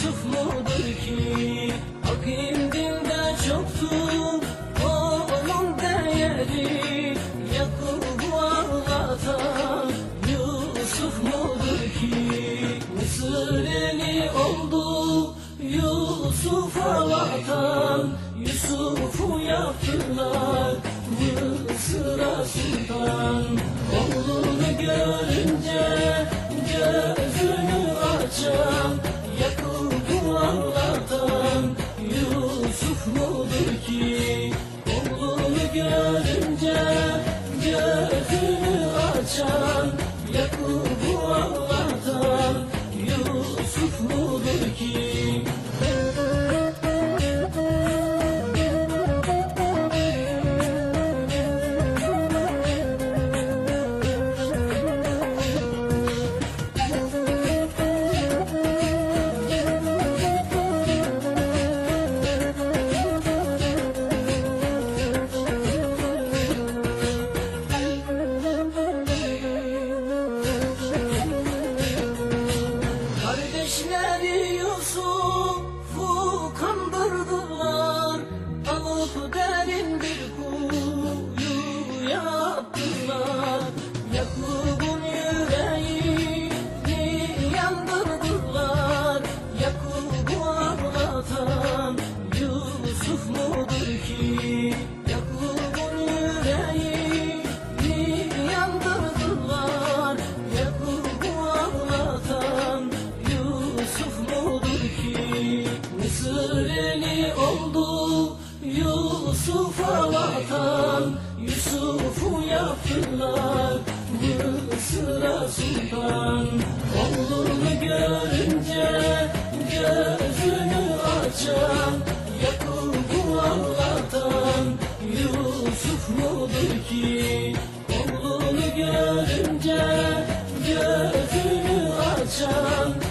Yusuf mudur ki? Hak indinde çoktu onun değeri. Yakup'u ağlatan Yusuf mudur ki? Mısır eli oldu Yusuf'a vatan Yusuf'u yaptılar Mısır'a sultan. Oğlunu görünce gözünü Kardeşleri Yusuf'u kandırdılar Mudur ki Oğlunu görünce gözünü açan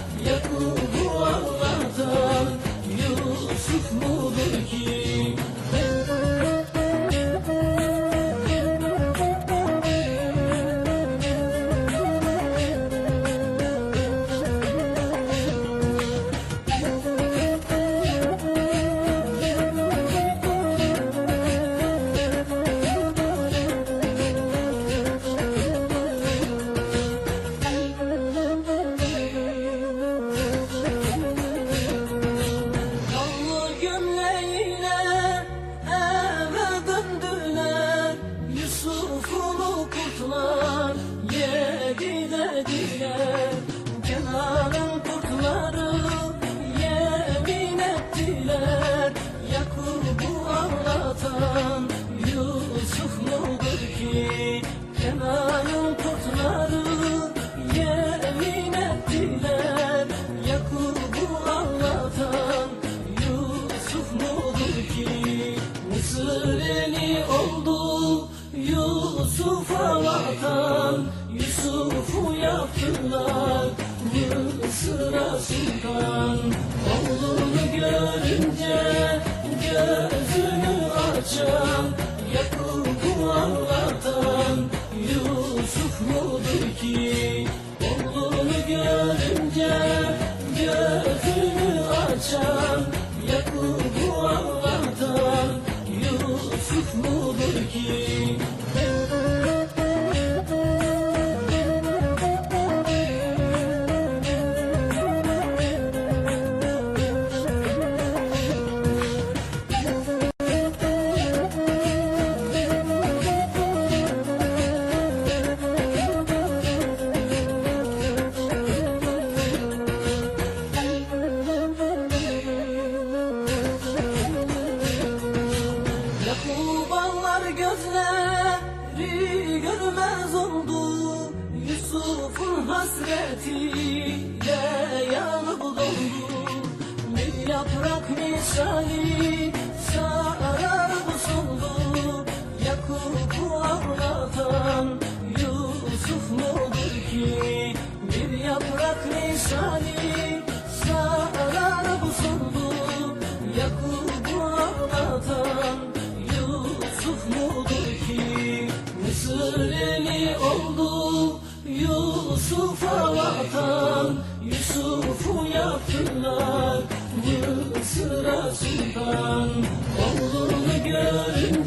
Eli oldu Yusuf'a vatan. Yusuf'u yaptılar Mısır'a sultan Oğlunu görünce gözünü açan Yakup'u ağlatan Yusuf mudur ki? Oğlunu görünce gözünü açan Yakup'u görmez oldu Yusuf'un hasretiyle yanıp doldu Bir yaprak misali sararıp soldu Yusuf'a vatan, Yusuf'u yaptılar Mısır asından Oğlunu görün